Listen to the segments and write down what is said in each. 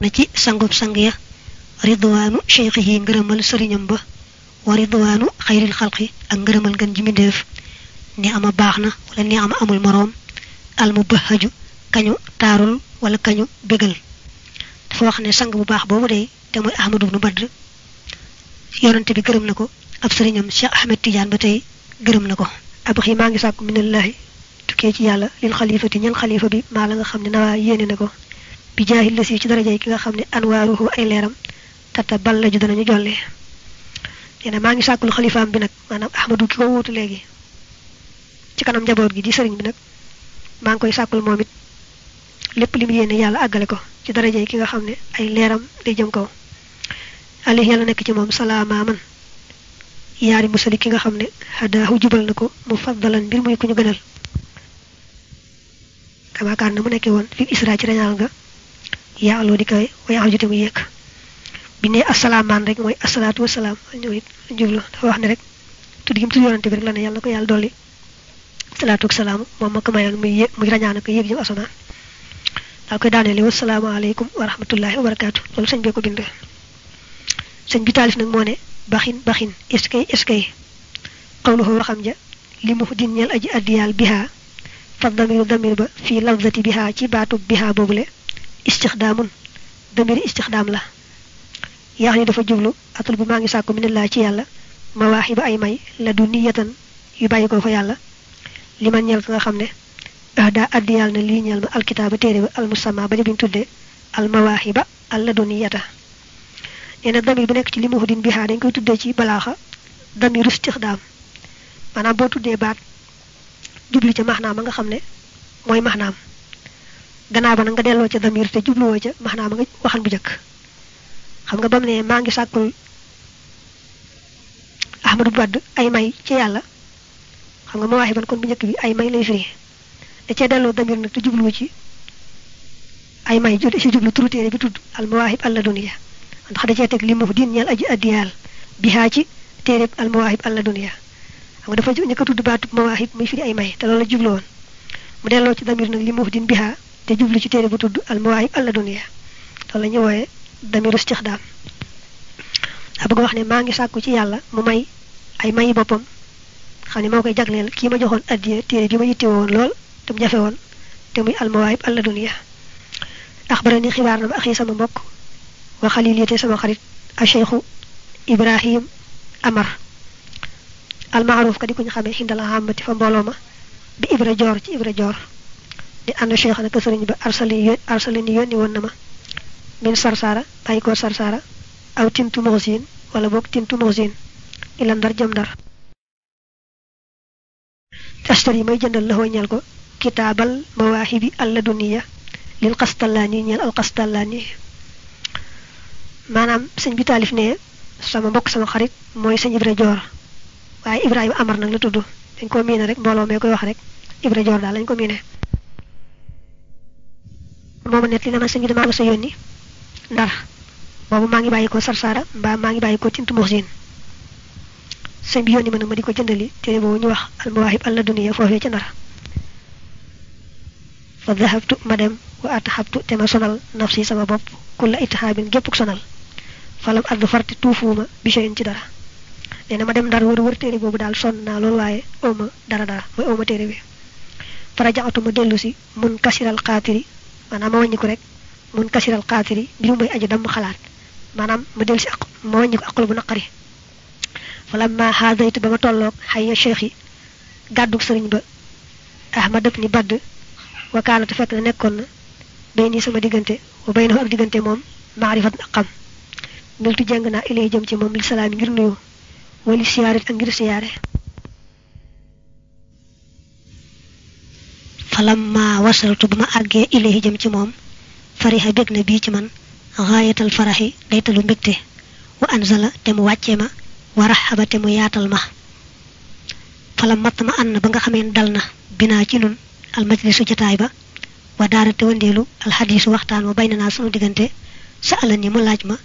na ci sangub sang ya ridwanu shaykhihi ngërëmal sëriñam ba wa ridwanu xayril xalqi ak ngërëmal gën ji mindeef ni ama baax na wala ni ama amul moroom al mubahaju kañu taarul wala kañu bégal dafa wax ne sang bu baax boobu day te mooy ahmadu ibnu badr yonante bi gërëm na ko ab sëriñam cheikh ahmed tidiane ba tey gërëm na ko abxi maa ngi sàkku minallahi tukkee ci yàlla lil xalifati ñan xalifa bi maa la nga xam ne nawaa yéene na ko bi jaahil la si ci darajay ki nga xam ne anwaaruhu ay leeram tata bal la ju danañu jolle. Nee na maa ngi sàkkul xalifaam bi nag maanaam ahmadu ki ko wuutu léegi. Ci kanam njaboot gi di sëriñ bi nag maa ngi koy sàkkul moom it lépp li mu yéene yàlla àggale ko ci darajay ki nga xam ne ay leeram day jëm kaw. Ali yàlla nekk ci moom salaama man yaari musali ki nga xam ne hadaahu jubal na ko mu mbir muy ñu gënal. Kamaakaar na mu fi isra ci rañaal nga yaaloo di kawe way am jote mu yéeg bi ne asalaamaan rek. Mooy asalaatu wasalaam ñëw it jublu dafa wax ne rek. Tudd gi mu tudd yonante bi rek. La ne yàlla na ko yàlla dolli salaatu ak salaamu moom ma ko mayoon muy yéeg muy rañaan ko yéeg jëm asamaan daal koy daaneele wasalaamaaleykum wa rahmatullahi wa barakaatu loolu sëñ bee ko bind sëñ bi taalif nag moo ne baxin baxin eskay eskay qawluhu waxam ja li mu din ñeel aji addiyaal bihaa fa damir ba fii lafzati bihaa ci baatub bihaa boobule istixdaamun damiri istixdaam la yaa ni dafa jublu atul bu maa ngi sàkku minallaa ci yàlla mawaaxiba ay may la du niyatan yu bàyyi ko fa yàlla. Li ma ñeel ka nga xam ne ahda addiyaal na lii ñeel ma alkitaaba téere ba almusamma ba biñ tuddee almawaaxiba al la du niyata nee na damir bu ci dañ koy ci baat jubli ca maxnaam ma nga xam ne gannaaw ba nga delloo ca damir te jubluwoo ca maxnaam ma nga waxan bu njëkk. Xam nga ba mu ne maa ngi sàkkul ahmadu badd ay may ci yàlla. Xam nga ma waaxi ban kon bu njëkk bi ay may lay firi. Da cee delloo damir nag te jubluwu ci ay may ci jublu turu bi tudd al mawaahib alla duniya ndax da cee teg li mu din ñeel aji addiyaal bihaa ci téere al mawaahib alla duniya xam nga dafa ñëkk tudd baatub mawaahib muy firi ay may te loolu la jublu woon. Mu delloo ci damir nag li mu bihaa te jublu ci téere bu tudd al mawaahib alla duniya loolu la ñu wooyee damiru istixdaam daa bëgg wax ne maa ngi sàkku ci yàlla mu may ay mayi boppam xam ne moo koy jagleel kii ma joxoon addiya téere bi ma yitte woon lool te mu jafe woon te muy al mawaahib alla duniya axbarani xibaar na ma axi sama mbokk wa xalil yite sama xarit a cheikhu ibrahim amar almaaruf ka di ko ñu xamee xindal xàmmati fa mbooloo ma bi ibra joor ci ibra joor di ànd cheikh naka sëriñ ba arsali yón arsali ni yónni woon na ma. min sarsara bàyyi ko sarsara aw tintu moxsin wala boog tintu moxsin ila ndar jëm ndar. Ashtari may jëndal la ñeel ko kitaabal mawaahibi alla duniya lil qastallaani ñeel al qastallaani. Maanaam sëñ bi taalif ne sama mbokk sama xarit mooy sëñ ibra joor. Waaye ibrahima amar nag la tudd. Dañ ko miine rek mbooloo mee koy wax rek. Ibra joor daal lañ ko miine mooma net li na ma sëñ bi damaa ma sa yónni ndar boobu maa ngi bàyyi sarsara mbaa maa ngi bàyyi ko tintu muxsin sëñ bi yónni ma ma di jëndali ñu wax almawaahib alla duniya foofee ca ndar fa dahabtu ma dem wa ma sonal nafsi sama bopp kulla itihaabin géppuk sonal. Falam addu farti tuufuuma bi shay'in ci dara nee na ma dem ndar wër wër téere boobu daal ooma dara dara mooy ooma téere bi fara jaxatu ma dellu si mun kasiral xaatiri maanaam ma wàññi ko rek? Mun kasiral xaatiri bi mu may aji damm xalaat. Maanaam ma dellu si ak ma wàññi ko aqal bu naqari. Falam ma xaadaytu ba ma tolloog xayya cheikh yi gàddug sëriñ ba ahmad dëpp ni badd wakaanate fekk na nekkoon na bay nii sama diggante wa bay na ak diggante moom maarifat ak xam. Miltu jàng naa ilay jëm ci li ngir nuyu wali siyaaret ak ngir falam ma wasaltu ba ma àggee ilay jëm ci moom farixa bég na bii ci man xaayatal faraxi daytalu mbégte wa anzala te mu wàccee ma wa raxaba te mu yaatal ma falam matt ma ànd ba nga xamee dal na binaa ci nun almajlisu jataay ba wa daara te wandeelu alxadiisu waxtaan wa bay na naa sunu diggante sa ala ni mu laaj ma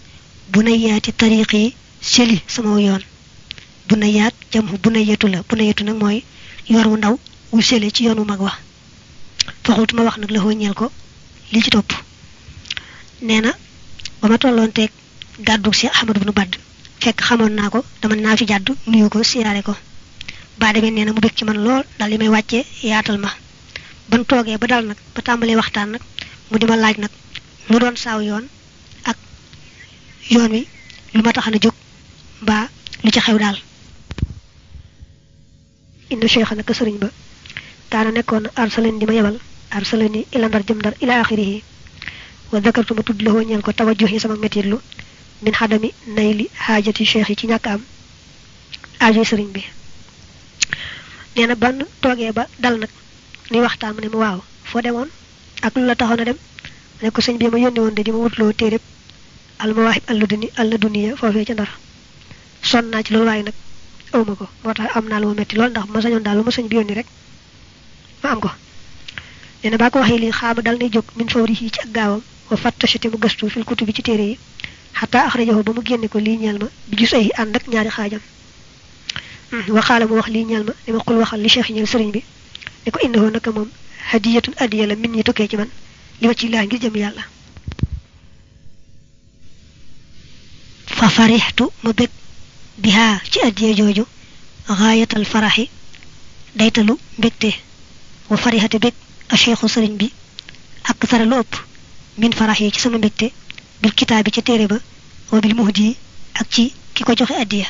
bu na yaati tariq yi seli sama yoon bu na yaat jam bu na yetu la bu na yetu nag mooy yoon wu ndaw wu sele ci yoon wu mag wa faxultu ma wax nag la ñeel ko. Li ci topp. Nee na ba ma tolloonteeg gàddu si ahmadu bunu badd fekk xamoon naa ko dama naa fi jàddu nuyu ko siyaare ko. Baa demee nee na mu bég ci man lool dal li may wàccee yaatal ma. Ban toogee ba dal nag ba tàmbalee waxtaan nag mu di ma laaj nag lu doon yoon ak yoon wi lu na ci xew naka sëriñ ba kaana nekkoon arsalan di ma yebal arsalani ila ndar jëm ndar ila axirihi. Wa dakartu ma tudd la ñeel ko tawajjuhi sama metitlu min xadami nayli xaajati cheikh yi ci ñàkk am aajoy sëriñ bi. Nee ban toogee ba dal nag ni waxtaan ne ma waaw foo demoon ak lu la taxoon dem ne ko sëñ bi ma yónni woon de di ma wutloo téereb almawaahib alladuni alladuniya foofee ca ndar. Sonn naa ci loolu waaye nag awma ko moo am naa lu metti lool ndax ma sañoon daal ma bi rek ma am ko nee na baa ko waxee lii xaama dal nay jóg min fawri ci ak gaawam wa fattashate mu gëstu fil kutubi ci téere yi xataa axrajahu ba mu génne ko lii ñeel ma bi gis ay ànd ak ñaari xaajam waxaala mu wax lii ñeel ma ni ma xul waxal li cheikh ñeel sëriñ bi ni ko innahu naka moom hadiyatun adiya la min ñi tukkee ci man li wa ci laa ngir jëm yàlla fa farixtu ma bég bihaa ci adiya jooju xaayatal faraxi daytalu mbégte wa farixate bég a cheikhu sëriñ bi ak sara lu ëpp min farax yi ci sama mbégte bil kitaabi ca téere ba wa bil muhdi ak ci ki ko joxe addiya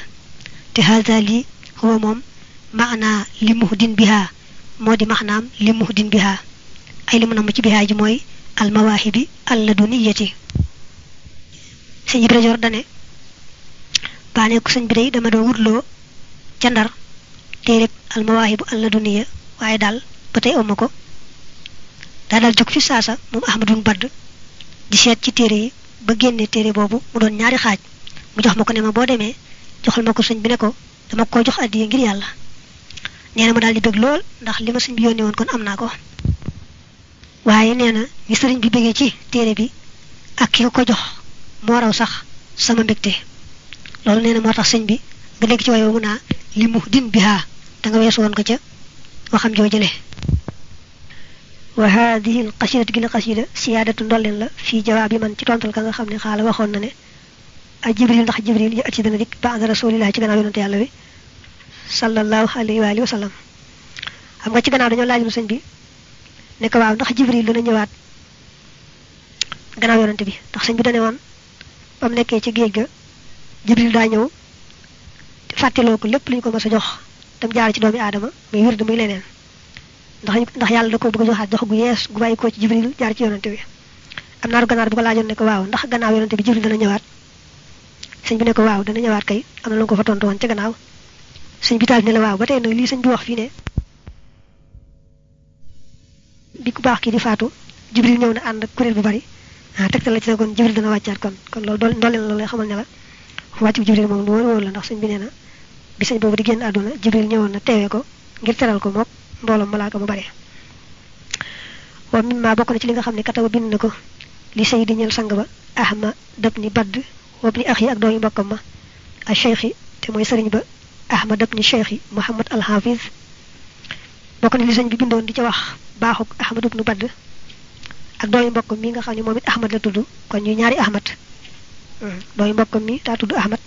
te haza lii huwa moom maanaa li muhdin bihaa moo di maxnaam li muhdin bihaa ay li mu namm ci bihaa ji mooy al mawaahibi alladuniyati sëñ Ibra Joor dane baane ko sëñ bi day dama doon wutloo ca ndar téereb al mawaahibu alladuniya waaye daal ba tey oma ko. Fi saasa moom ahmadun badd di seet ci téere ba génne téere boobu mu doon ñaari xaaj. Mu jox ma ko ne ma boo demee joxal ma ko bi ne ko dama ko jox addiya ngir yàlla. Nee di bëgg lool ndax li ma bi yónnee woon kon am ko. Ni bi bëggee ci téere bi ak ki ko jox moo raw sax sama mbégte. Loolu nee na moo bi nga dégg ci wayo mu din bihaa da nga weesu woon ko ca waxam وهذه القصيدة تقول قصيدة سيادة دولين في جواب من تطوان تلقى خمني خالة وخوننا أجبريل دخ جبريل يأتي ذنذك بعد رسول الله تدنا بنا تيالوي صلى الله عليه وآله وسلم. أما تدنا بنا الله جل سنبي نكوا دخ جبريل دون جواب ganaw yonent bi tax señ bi dañe won bam nekké ci geejga jibril da ñew fatelo ko lepp liñ ko mësa jox tam jaar ci doomi adama mais wirdu muy leneen ndax ndax yàlla da ko bëgg joxaat jox gu yees gu bàyyi ci jibril jaar ci yonante bi. Am naaru ganaar bu ko laajoon ne ko waaw ndax gannaaw yonante bi jibril dana ñëwaat? Sëñ bi ne ko waaw dana ñëwaat kay am na lu ko fa tontu woon ca gannaaw. Sëñ bi taal ne la waaw ba tey nag lii bi wax fii ne bi ku baax kii di faatu jibril ñëw na ànd ak kuréel bu bari ah tegtal la ci kon jibril dana wàccaat kon kon loolu dool ndooleen loolu lay xamal ne la wàcc bu jibril moom lu wóor wóor la ndax sëñ bi nee na bi sëñ boobu di génn àdduna jibril ñëwoon na teewee ko ngir teral ko mook mbooloom malaaka mu bare. Wa mimma bokk na ci li nga xam ne kataba bind na ko li sëy di ñeel sang ba ahma dab ni badd wob ni ax yi ak doomi mbokkam ma a cheikh te mooy sëriñ ba ahmad dab ni cheikh muhammad al hafiz. Bokk na li sëñ bi bindoon di ca wax baaxuk ahmad ibnu badd ak doomi mbokkam mi nga xam ne moom it ahmad la tudd kon ñu ñaari ahmad. Doomi mbokkam mi daa tudd ahmad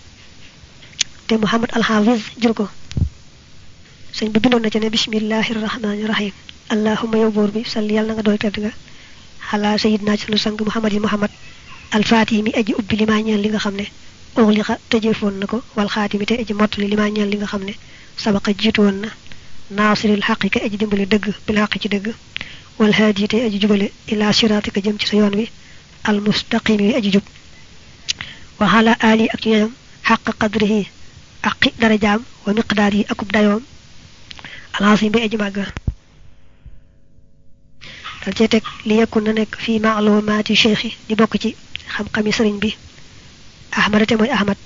te muhammad al hafiz jur ko sëñ bi bindoon na ca ne bismillahi rahmani rahim allahumma yow buur bi salli yàlla nga doy tedd nga xalaa sayidna ci sunu sang muhammad yi muhammad alfaatihi mi aji ubbi li maa ñeel li nga xam ne uxliqa tëjeefoon na ko wal xaatimi te aji mottali li maa ñeel li nga xam ne sabaqa jiitu woon na naasiril xaqi ka aji dimbale dëgg bil xaqi ci dëgg wal haadi te aji jubale ila siraatika jëm ci sa yoon wi al mustaqim wi aji jub wa xala ali ak ci ñoom xaq qadrihi aqi darajaam wa miqdaar yi akub dayoom alxasim bi aji màgg dal cee teg li yekkun na nekk fii maalumaati cheikh yi di bokk ci xam-xami sëriñ bi ahmad te mooy ahmad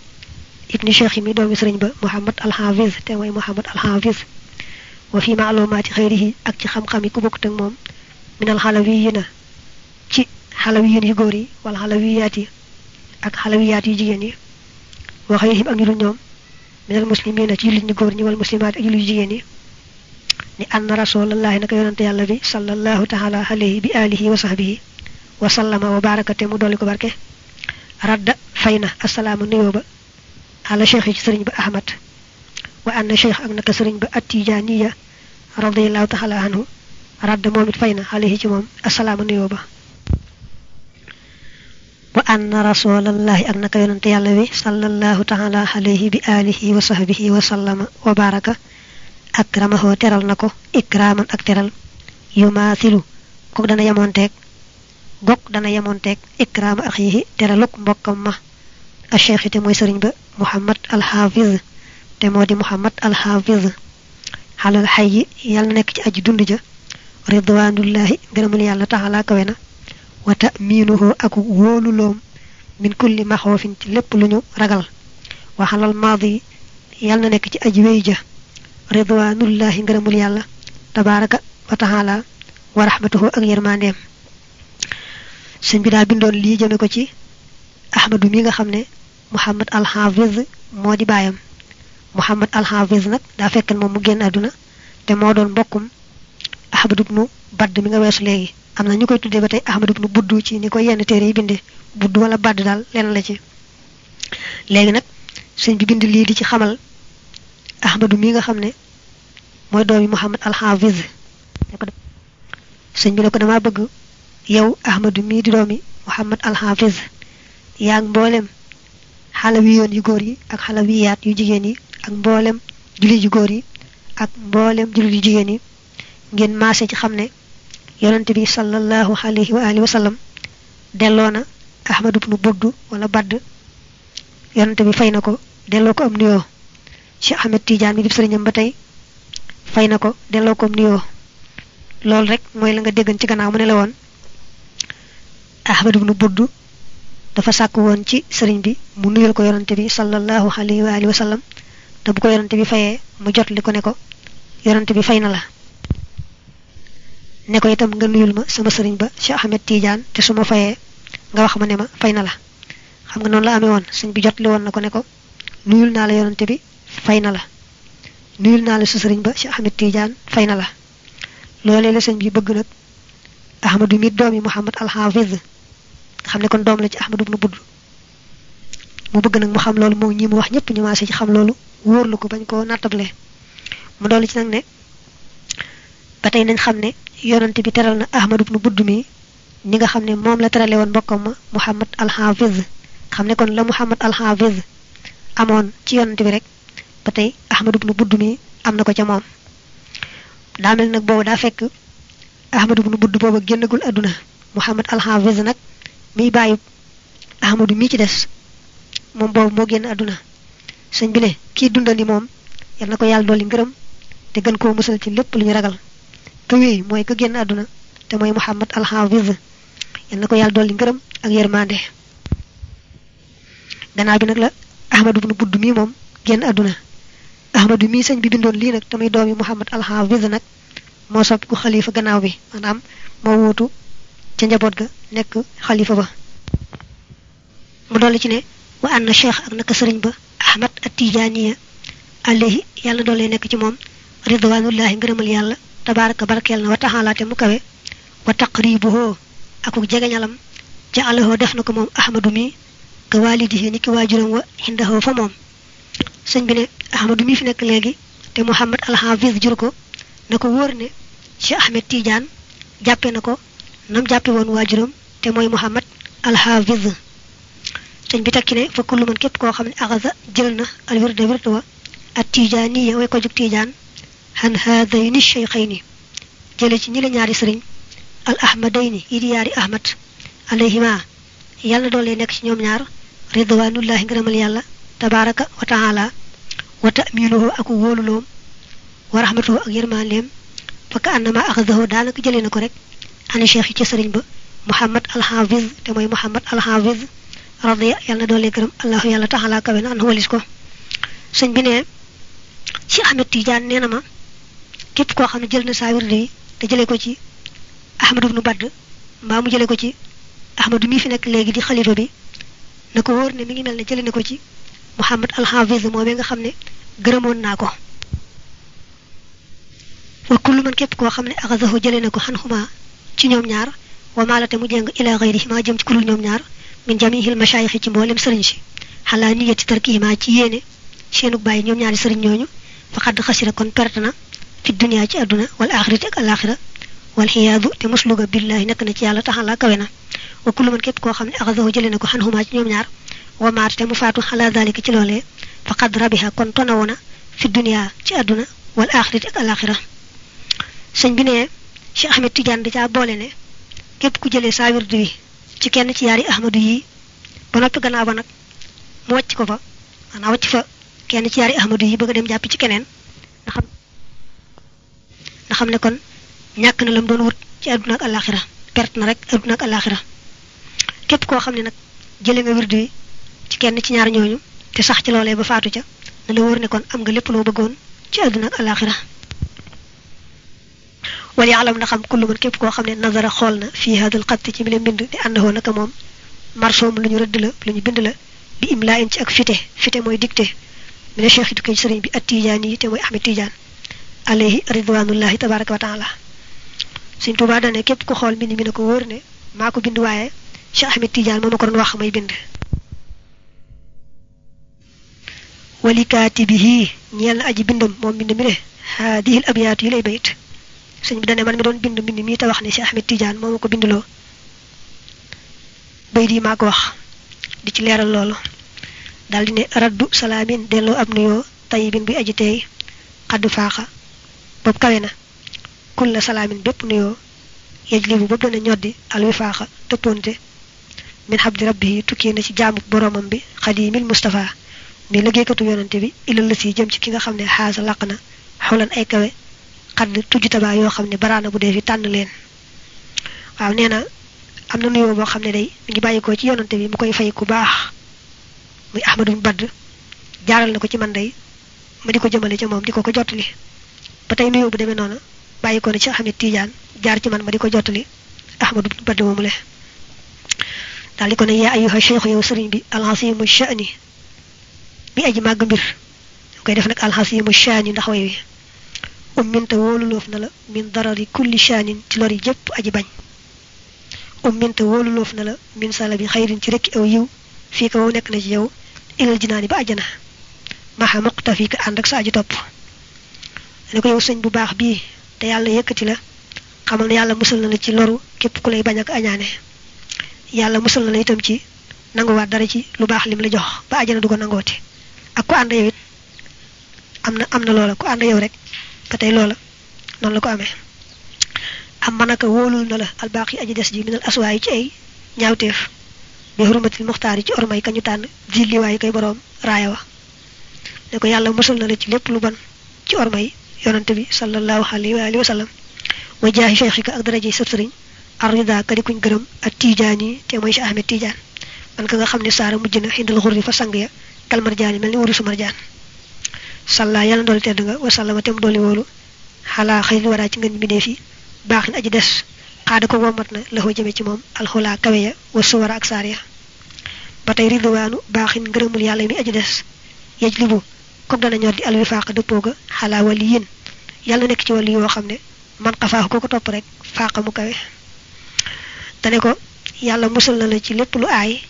ibni cheikh yi mi doomi sëriñ ba muhammad alxafiz te mooy muhammad alxafiz wa fii maalumaati xëyrihi ak ci xam-xami ku bokkut ak moom minal xalawiyina ci xalawiyin yu góor yi wala xalawiyaat yi ak xalawiyaat yu jigéen yi wa xëyrihim ak ñu dul ñoom minal muslimina ci jullit ñu góor ñi wal muslimaat ak jullit jigéen yi لأن رسول الله نك يونت يالله بي صلى الله تعالى عليه بآله وصحبه وسلم وبارك تيمو دوليكو بركة رد فينا السلام نيوبا على شيخ سرين أحمد وأن شيخ أغنك سرين بأتيجانية رضي الله تعالى عنه رد مومد فينا عليه جموم السلام نيوبا وأن رسول الله أنك ينتهي الله صلى الله تعالى عليه بآله وصحبه وسلم وبارك akramahu teral nako ikraman ak teral yumathilu kok dana yamontek gok dana yamontek ikram akhihi teraluk mbokam ma الشيخ تي موي سيرن با محمد الحافظ. تي مودي محمد الحافظ. على الحي يال نك تي أجي دوند جا. رضوان الله غرمل يالا تعالى كوينا. وتأمينه أكو وولولوم من كل مخوف تي لب لونو راغال وحال الماضي يال نك تي أجي ويجا. ridwanullahi ngërëmul yàlla tabaraka wa taala wa rahmatuhu ak yërmandeem sëñ bi daa bindoon lii jëme ko ci ahmadu mi nga xam muhammad alhafiz moo di baayam muhammad alhafiz nag daa fekkan moom mu génn àdduna te moo doon mbokkum ahmadu ibnu badd mi nga weesu léegi am na ñu koy tuddee ba tey ahmadu ibnu buddu ci ni ko yenn téere yi binde buddu wala badd daal lenn la ci léegi nag sëñ bi bind lii di ci xamal ahmadu mi nga xamne moy doomi muhammad hafiz señ bi ne ko dama bëgg yow ahmadu mi di doomi muhammad al hafiz yaak mbolem xalawi yoon yu góor yi ak xalawiyaat yu jigéen yi ak mbolem julli yu góor yi ak mbolem julli yu jigéen yi ngeen maase ci xam ne yonante bi sallallahu alayhi wa alihi wa sallam delloona ahmadu ibnu buddu wala badd yonante bi fay na ko delloo ko am nuyoo ci ahmed tidiane bi di sëriñam ba tey fay na ko delloo ko nuyoo. Loolu rek mooy la nga déggan ci gannaaw mu ne la woon. Ahmad ibn buddu dafa sàkk woon ci sëriñ bi mu nuyul ko yonante bi sallallahu alayhi wa alihi wa sallam te bu ko yonante bi fayee mu jot li ko ne ko yonante bi fay la. Ne ko itam nga nuyul ma sama sëriñ ba cheikh ahmed tidiane te suma fayee nga wax ma ne ma fay la. Xam nga noonu la amee woon sëñ bi jot li ne ko nuyul la yonante bi fay na la. Nuyul naa la sa sëriñ ba cheikh ahmed tidiane fay na la. Loolee la sëñ bi bëgg ahmadu mi doomi muhammad al hafiz xam ne kon doom la ci ahmadu ibn budd mu bëgg nag mu xam loolu moom ñi mu wax ñëpp ñu maase ci xam ko bañ koo mu ci ne ba tey nañ xam ne bi teral na ahmadu ibn budd mi ni nga xam ne la terale ma muhammad al hafiz. Xam ne kon la muhammad al hafiz amoon ci yonante bi rek ba tey ahmadu ibn budd mi am na ko ca moom. Daa mel nag boobu daa fekk ahmadu ibn aduna muhammad al hafiz nag mi bàyyi ahmadu mi ci des aduna sëñ bi ne kii dundal ni moom yal na ko yàlla dolli te gën koo musal ci lépp ragal. Aduna te muhammad al hafiz yal na ko yàlla dolli ngërëm ak yermande gannaaw bi nag la ahmadu ibn mi aduna ahmadu mi sëñ bi bindoon lii nag tamay doomi muhammad al hafiz nag moo soppi ku xalifa gannaaw bi maanaam moo wuutu ca njaboot ga nekk xalifa ba. Mu dolli ci ne wa anna cheikh ak naka sëriñ ba ahmad at tijaniya alayhi yàlla doole nekk ci moom ridwanullahi ngërëmal yàlla tabaraka barakeel na wa taxala te mu kawe wa taqribuhu akuk jegeñalam ja'alahu def na ko moom ahmadu mi ka walidihi ni ki waajuram wa hindahu fa moom. Sëñ bi ne ahmadu mi fi nekk léegi te muhammad al hafiz jur ko na ko ne ci ahmed tidiane jàppe na nam jàppe woon waajuram te mooy muhammad al hafiz sëñ bi takki ne fa kullu man képp koo xam ne axasa jël na al wirda wirda wa at tijaniya way ko jug tijaan han haadayni cheikhayni jële ci ñi ñaari sëriñ al ahmadayni yi ahmad alayhima yàlla doole nekk ci ñoom ñaar ridwanullahi ngërëmal yàlla tabaraka wa taala وتأمينه أكو وولولوم ورحمته أغير ما لهم فكأنما أخذه دالك جلين كوريك. عن الشيخ تسرين محمد الحافظ تموي محمد الحافظ. رضي يالنا دولي كرم. الله يالنا تحالا كبين عنه وليسكو سن بني شي أحمد تيجان نينما. كيف كو أخذنا جلنا سابر لي؟ تجلي كوشي. أحمد بن بدر ما مجلي كوشي. أحمد ميفنك لي دي خليفة بي. نكوور نمي ملنا جلنا كوشي. Muhammad al hafiz moomee nga xam ne gërëmoon naa ko wa kullu man képp koo xam ne axasahu jëlee na ko xan xuma ci ñoom ñaar wa maalate mu jeng ila xayri ma jëm ci kulul ñoom ñaar min jamihil mashayikh ci mboolem sëriñ si xalaa niyati tarkihima ci yéene seenu bàyyi ñoom ñaari sëriñ ñooñu faqad xasira kon perte na fi dunia ci àdduna wal axirati ak alaxira wal xiyaadu te musluga billahi nekk na ci yàlla taxala kawe na wa kullu man képp koo xam ne axadahu jële na ko xan xumaa ci ñoom ñaar wa maat te mu faatu xalaa dalika ci loolee faqad rabiha kon tonawu na fi dunia ci àdduna wal axirati ak alaxira sëñ bi ne Cheikh Ahmed Tidiane da caa boole ne képp ku jëlee saa wirdu wi ci kenn ci yaari ahmadu yi ba noppi gannaaw ba nag mu wàcc ko fa maanaam wàcc fa kenn ci yi bëgg dem ci nga xam nga xam ne kon ñàkk na lam doon wut ci àdduna ak alaxira perte na rek àdduna ak alaxira képp koo xam ne nag jële nga wirdu wi ci kenn ci ñaar ñooñu te sax ci loolee ba faatu ca na la wóor ne kon am nga lépp loo bëggoon ci àdduna ak alaxira wala yaalam na xam kullu man képp koo xam ne nazara xool na fii hadal xatti ci mi leen bind di àndahoo naka moom marsoom lu ñu rëdd la lu ñu bind la bi imlaa in ci ak fite fite mooy dicté mi ne cheikh it koy sëriñ bi at tijaan yi te mooy ahmed tijaan alayhi ridwanullahi tabaraka wa taala suñ tuubaa dane képp ko xool mbind mi ne ko wóor ne maa ko bind waaye cheikh ahmed tijaan moo ma ko doon wax may bind ولكاتبه. نيال أجي بندم مو بند مي هذه الأبيات لي بيت. سيغ بي داني مان مي دون بند بند مي تا واخني شي أحمد تيجان موم كو بندلو. بيدي ماكو واخ دي سي ليرال لولو. دال دي رد سلامين دلو اب نيو طيبين بي أجي تي. قد فاخا بوب كاينا كل سلامين بيب نيو. يجلي بوب دانا نيودي. ألوي فاخا تبونتي. من حبد ربي تكينا سي جام بروم بي. خديم المصطفى. Mi liggéeykatu yonante bi ilal la si jëm ci ki nga xam ne xaasa laq ay kawe xadd tujj tabaa yoo xam ne baraana bu dee fi tànn leen waaw nee na am na nuyoo boo xam ne day ngi bàyyikoo ci yonante bi mu koy fay ku baax muy ahmadu badd jaaral na ko ci man day ma di ko jëmale ca moom di ko ko jottali nuyoo bu demee noonu bàyyikoo na ci Ahmed Tidiane jaar ci man ma di ko jottali ahmadu badd moomu le daal di ko ne yaa ayuha cheikh yow sëriñ bi alxasimu shani bi aji màgg mbir koy def nag alxasimu shani ndax way wi umminta wóoluloof na la min darari kulli shaanin ci lori jëpp aji bañ umminta wóoluloof na la min sala bi xayrin ci rekki aw yiw fii ko nekk na ci yow ilal jinaani ba ajjana maxa muqta fii ko ànd sa aju topp ne ko yow sëñ bu baax bii te yàlla yëkkati la xamal ne yàlla musal na la ci loru képp ku lay bañ ak añaane yàlla musal na la itam ci nanguwaat dara ci lu baax lim la jox ba ajjana du ko nangooti ak ku ànd yow it am na am na loola ku ànd yow rek ba tey loola noonu la ko amee am manaka wóolul na la albaax yi aji des ji minal aswaay ci ay ñaawteef bi xurumatil muxtaar ci ormay kañu tànn jilliwaay koy boroom raaya wa. Ne ko yàlla musal na la ci lépp lu bon ci ormay yonante bi. Sallallahu alayhi wa alihi wa sallam wa jaahi cheikhika ak daraje sëb sëriñ arrida ka di kuñ gërëm ak tiijaan yi te mooy si ahmed tiijaan man ka nga xam ne saara mujj na. Xindal xurri fa sang ya kal marjaan yi mel ni wurusu marjaan. Salla yàlla dooli tedd nga wasallama te mu dooli wóolu xalaa xëy waraa ci ngeen bindee fi. Baax na aji des. Xaada ko womat na laxoo jëme ci moom. Alxulaa kawe ya wa suwara ak saar ya ba tey ridwaanu baaxin ngërëmul yàlla mi aji des. Yej libu comme dana ñor di alwi faaqa dëppoo ga xalaa wali yin yàlla nekk ci wàllu yoo xam ne man xafaax ko ko topp rek faaqa mu kawe. Dane ko yàlla musal na la ci lépp lu aay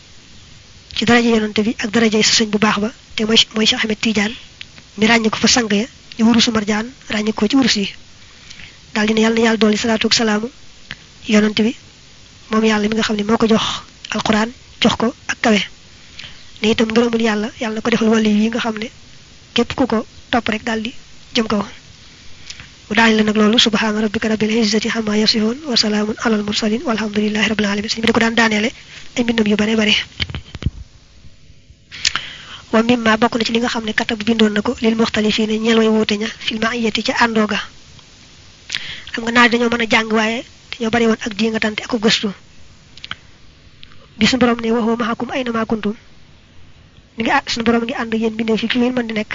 ci daraja yonante bi ak daraja sa sëñ bu baax ba te mooy mooy Cheikh Ahmed Tidiane mi ràññi ko fa sang ya ñu wurusu marjaan ràññi ko ci wurus yi daal dina yàlla na yàlla dolli salaatu ak salaamu yonante bi moom yàlla mi nga xam ne moo ko jox alquran jox ko ak kawe ne itam ngërëmul yàlla yàlla na ko defal wàllu yi nga xam ne képp ku ko topp rek daal di jëm kaw mu daal la nag loolu subhaana rabbika rabbil izzati amma yasifoon wa salaamun alal mursalin walhamdulillahi rabbil alamin sëñ bi ko daan daaneele ay mbindam yu bare bare wa mimma bokk na ci li nga xam ne katab bindoon na ko lil muxtalifiina ñeel way wuute ña fil ma'iyati ca àndooga xam nga naaj dañoo mën a jàng waaye dañoo bari woon ak di nga tante ak gëstu. Bi suñu borom ne waxoo maxakum ay na maa kuntum. Mi ngi suñu borom ngi ànd yéen mbindeef yi fi ngeen mën di nekk.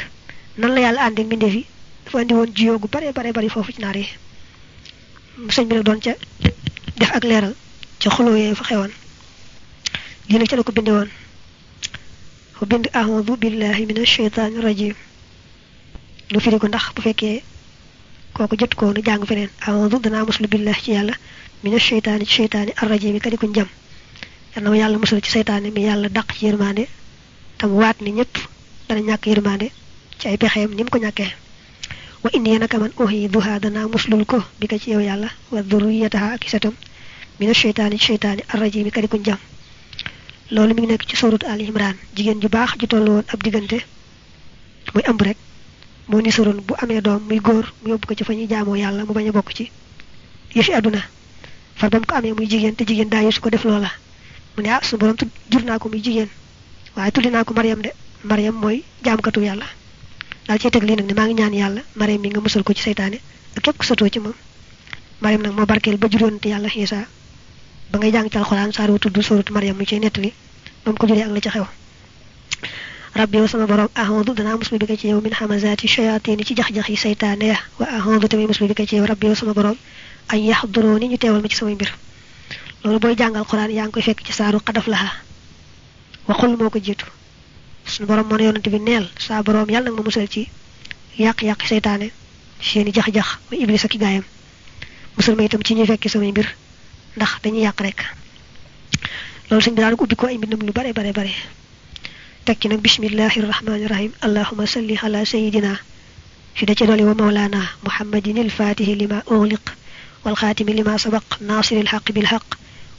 Nan la yàlla àndee mbindeef yi? Dafa andi woon jiyoo gu bare bare bari foofu ci naar yi. Sëñ bi doon def ak leeral ca xuloo yee fa xewoon. Lii nag ca la ko binde woon وبند أعوذ بالله من الشيطان الرجيم. لو في ديكو ناخ بو فكي كوكو جوت كو نجان فنين أعوذ دنا مسلم بالله تي يالا من الشيطان الشيطان الرجيم كدي كون جام أنا يالا مسلم تي شيطان مي يالا داق يرماني تام وات ني نيب دا نياك يرماني تي اي بخيم نيم كو نياكه واني أنا كمان اوهي دوها دنا مسلم كو بيكا تي يو يالا وذريتها كيساتم من الشيطان الشيطان الرجيم كدي كون جام lolu mi ngi nek ci surat ali imran jigen ju bax ju tollu ab digante muy am rek mo ni soron bu amé dom muy gor mu yobbu ko ci fañi jaamo yalla mu baña bokku ci yefi aduna fa bam ko amé muy jigen te jigen da yesu ko def lola mu ne ah su borom jurna ko muy jigen waye tudina ko maryam de. Maryam moy jaamkatu yalla dal ci tek li nak ne ma ngi ñaan yalla maryam mi nga musul ko ci seytaane ak kep ko soto ci mom maryam nak mo barkel ba xisa ba ngay jang ci alquran saaru tuddu surat maryam mu ci netali bam ko juré ak la ci xew. Rabbi wa sama borom a'udhu dana muslu bika ci yow min hamazati shayatin ci jax jax yi seytaane ya wa a'udhu tamit muslu bika ci yow rabbi wa sama borom ay yahduruni ñu teewal ma ci sama mbir. Lolu boy jangal quran yang koy fekk ci saaru qadaf laha. Waxul moko jitu sunu borom mo yonent bi neel sa borom yalla nga musal ci yaq yaq seytaane seeni jax jax wa iblis ak gaayam. Musul ma itam ci ñu fekk sama mbir ndax dañuy yaq rek lolu señ bi daal ko ubbi ko ay mbindum lu bare bare bare tek ci nak bismillahir rahmanir rahim allahumma salli ala sayidina fi da ci doli wa maulana muhammadin al fatih lima ughliq wal khatim lima sabaq nasir al haqq bil haqq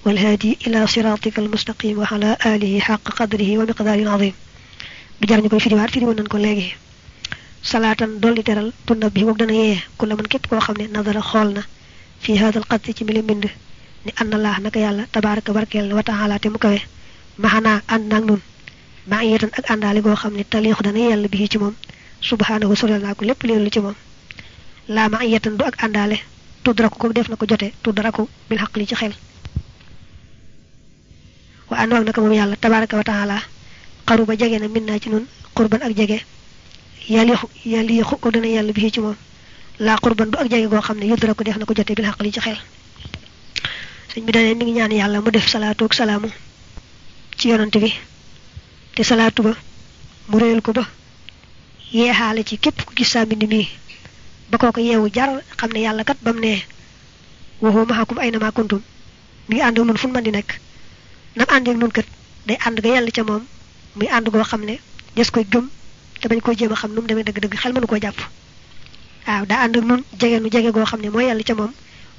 wal hadi ila siratika al mustaqim wa ala alihi haqq qadrihi wa miqdarin azim du jar ñu koy firi waat firi won nañ ko legi salatan dolli teral tunna bi wog dana yee ku la man képp koo xam ne nadara xool fi hada al qadri ci mbind ni anna allah naka yàlla tabaraka barkeel wa taala te mu kawe. Maxana ànd naag nun. Ma yetan ak àndaale goo xam ne taliixu dana yàlla bi ci moom. Subhanahu ko lépp leelu ci moom. La ma yetan du ak àndaale tudraku ko def na ko jote tudraku bil xaqli ci xel. Wa àndoog naka moom yàlla tabaraka wa taala. Qaruba jege na minna ci nun qurban ak jege. Yaliixu yaliixu ko dana yàlla bi ci moom. La qurban du ak jege goo xam ne yudraku def na ko jote bil xaqli ci xel sëñ bi dane mi ngi ñaan yàlla mu def salaatu ak salaamu ci yonante bi te salaatu ba. Mu réyal ko ba yeexaale ci képp ku gis saa mbind mi ba kooko yeewu jar xam ne yàlla kat bam ne ay na maa kuntum. Mi ngi ànd fu man di nekk nam ànd ak nun kat. Day ànd ga yàlla ca moom muy ànd goo xam ne des koy gëm te bañ koy jéem a xam nu mu demee dëgg-dëgg xel mënu koo jàpp waaw daa ànd ak jege nu jege goo xam ne mooy yàlla ca moom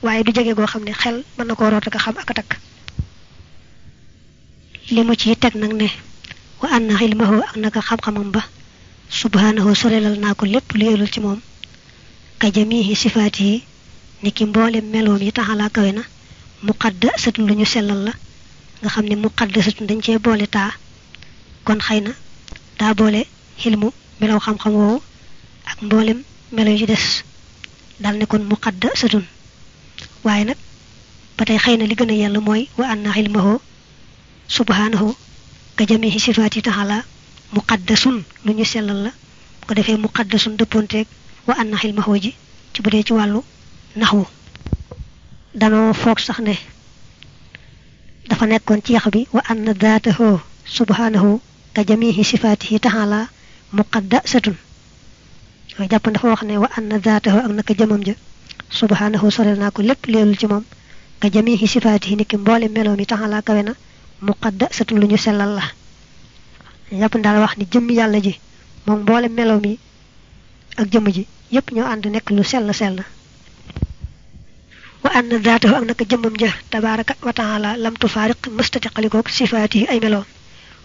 waaye du jege goo xam ne xel mën na koo root xam ak takk. Li mu ci teg nag ne wa anna ilmahu ak naka xam-xamam ba subhanahu sorelal naa ko lépp lu yelul ci moom. Ka jamihi sifaati yi ni ki mboolem meloom yi taxalaa kawe na muqadda satun lu ñu sellal la. Nga xam ne muqadda satun dañ cee boole taa. Kon xëy na daa boole xilmu melaw xam-xam woowu ak mboolem melo ci des. Dal ne kon waaye nag ba tey xëy na li gën a yàlla mooy wa anna ilmahu subhanahu ka jamihi sifaati taxala muqaddasun lu ñu sellal la ko defee muqaddasun dëpponteeg wa anna ilmahu ji ci bu dee ci wàllu naxwu danoo foog sax ne dafa nekkoon ci yax bi wa anna daatahu subhanahu ka jamihi sifaatihi taxala muqaddasatun mooy jàpp dafa wax ne wa anna daatahu ak naka jëmam ja subhanahu sorel naa ko lépp leelul ci moom. Ka jamihi sifaatihi niki mboole meloom yi taxalaa kawe na muqaddasatun lu ñu sellal la. Daal wax ni jëmm yàlla ji moom mboole meloom yi ak jëmm ji yépp ñoo ànd nekk lu sell sell. Wa anna daatahu ak naka jëmmam ja tabaraka wa taala lam tufaariq mustatiqalikoog sifaatihi ay meloom.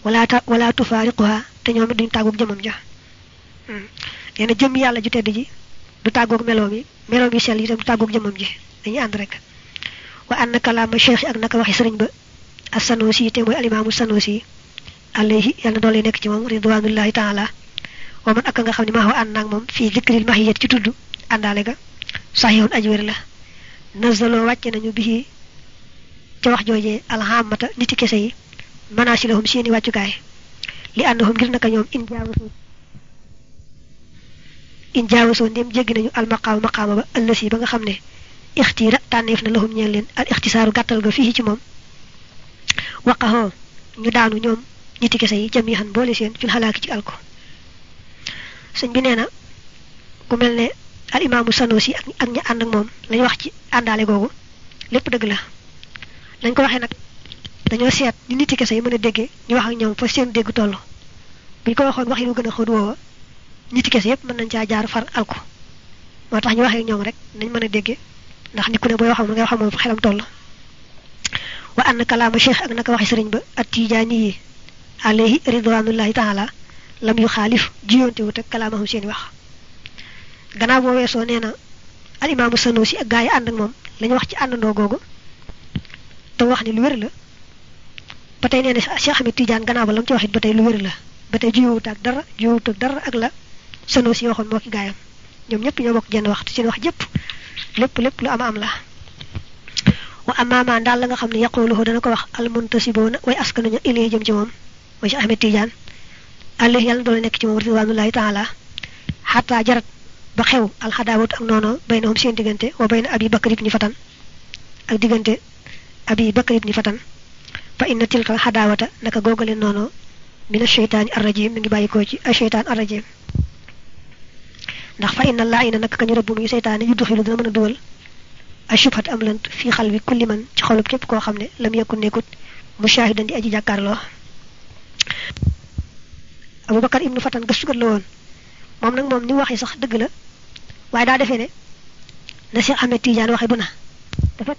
Wala ta wala tufaariquha te ñoom duñ tàggoog jëmmam ja. Nee na jëmm yàlla tedd ji du tàggoog meloom yi meloom yi sell itam du tàggoog jëmmam ji dañuy ànd rek. Wa anna kalaama cheikh ak naka waxi sëriñ ba as-sanusi te mooy alimaamu sanusi alayhi yàlla doole nekk ci moom ridwanullahi taala wa man ak nga xam ne maa wa ànd naag moom fii dikril mahiyat ci tudd àndaale ga saxiyoon aj wér la. Nazaloo wàcce nañu bii ca wax joojee alhamata niti kese yi seeni wàccukaay. Li àndahum ngir naka jaawasu in jaawasoo ndem jéggi nañu almaqaama maqaama ba ëllësi ba nga xam ne ixtiira tànneef na lahum ñeel leen al ixtisaaru gàttal ga fii ci moom. Waqaxoo ñu daanu ñoom ñetti kese yi jamihan boole seen fil xalaaki ci alko. Sëñ bi nee ku ne al imaamu sanosi ak ak ña ànd ak moom lañ wax ci àndaale googu lépp dëgg la. Lañ ko waxee nag dañoo seet ni niti kese yi mën a déggee ñu wax ak ñoom fa seen dégg toll. Buñ ko waxoon wax yi lu niti kese yépp mën nañ caa jaar far alko moo tax ñu waxee ak ñoom rek nañ mën a déggee. Ndax nit ku ne booy waxam nga fa xelam toll wa ann kalaama cheikh ak naka waxi sëriñ ba at tijaani yi alayhi ridwanullahi taala lam yu xaalif jiyoonte wut ak kalaamahum seen wax. Gannaaw boo weesoo nee na al imaamu sanusi ak gaa yi ànd ak moom lañu wax ci àndandoo googu te wax ni lu wér la. Ba tey nee na Cheikh Ahmed Tidiane gannaaw ba lam ci wax it ba tey lu wér la. Ba tey juyowut ak dara juyowut ak dara ak la sanu si waxon mbokki gaayam ñom ñëpp ñoo bok jenn waxtu ci wax jep lépp lépp lu am am la wa amma ma dal la nga xamni yaquluhu dana ko wax al muntasibuna way askanu ñu ilay jëm ci mom way ci ahmed tidian allah yalla do nek ci mom ridwanullahi ta'ala hatta jarat ba xew al hadawat ak nono baynahum seen digante wa bayna abi bakr ibn fatan ak digante abi bakr ibn fatan fa inna tilka al hadawata naka gogale nono min ash-shaytan ar-rajim ngi bayiko ci ash-shaytan ar-rajim ndax fa inna laa ina naka kañu rëbb muy seytaane yu duxilu dina mën a dugal ay shubhat am lant fii xal kulli man ci xolub képp koo xam ne lam yakun nekkut mushahidan di aji jàkkaarloo abubakar ibnu fatan gëstukat la woon moom nag moom ni waxee sax dëgg la waaye daa defee ne na Cheikh Ahmed Tidiane waxee bu na dafa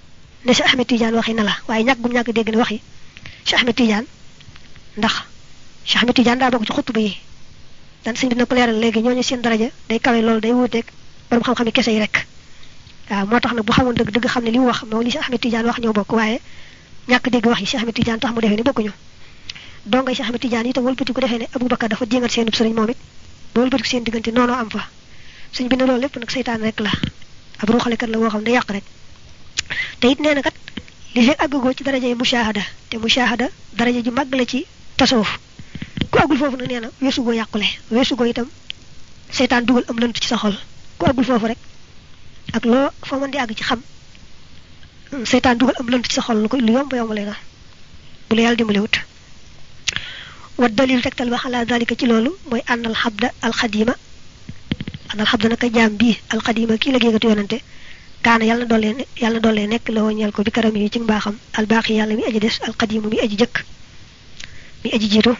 ne Cheikh Ahmed Tidiane waxee na la waaye ñàkk gum ñàkk dégg ne waxi Cheikh Ahmed Tidiane ndax Cheikh Ahmed Tidiane daa bokk ci xutba yi dan sëñ bi na ko leeral léegi ñooñu seen daraja day kawe loolu day wuuteeg borom xam-xam yi kese yi rek. Waaw moo tax nag bu xamoon dëgg dëgg xam ne li mu wax moom li Cheikh Ahmed Tidiane wax ñoo bokk waaye ñàkk dégg wax yi Cheikh Ahmed Tidiane tax mu defee ne bokkuñu. Dongay Cheikh Ahmed Tidiane itam wëlbati ko defee ne Aboubacar dafa jéngat seenub sëriñ moom it ba seen diggante noonu am fa. Sëñ bi ne loolu lépp nag seytaan rek la ab ruuxalekat la woo xam ne rek. Te it kat li fekk àggagoo ci daraja yi mushahada te mushahada daraja ju màgg la ci tasawuf agul fofu nak neena wessu go yaqule wessu go itam setan dugal am leunt ci sa xol ku agul fofu rek ak lo fa man di ag ci xam setan dugal am leunt ci sa xol lu ko lu yom yom lay na bu la yalla dimbali wut wa dalil taktal ba xala dalika ci lolu moy anal habda al khadima anal habda naka jam bi al khadima ki la geegatu yonante kaana yàlla doole yàlla doole nekk la ñeel ko bi karam yi ci mbaaxam al baaxi yàlla mi aji des al qadimu mi aji jëkk mi aji jiitu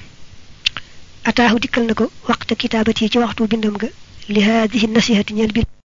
أتاه ديكل نكو وقت كتابتي جوحتو بندمك لهذه النصيحة نيل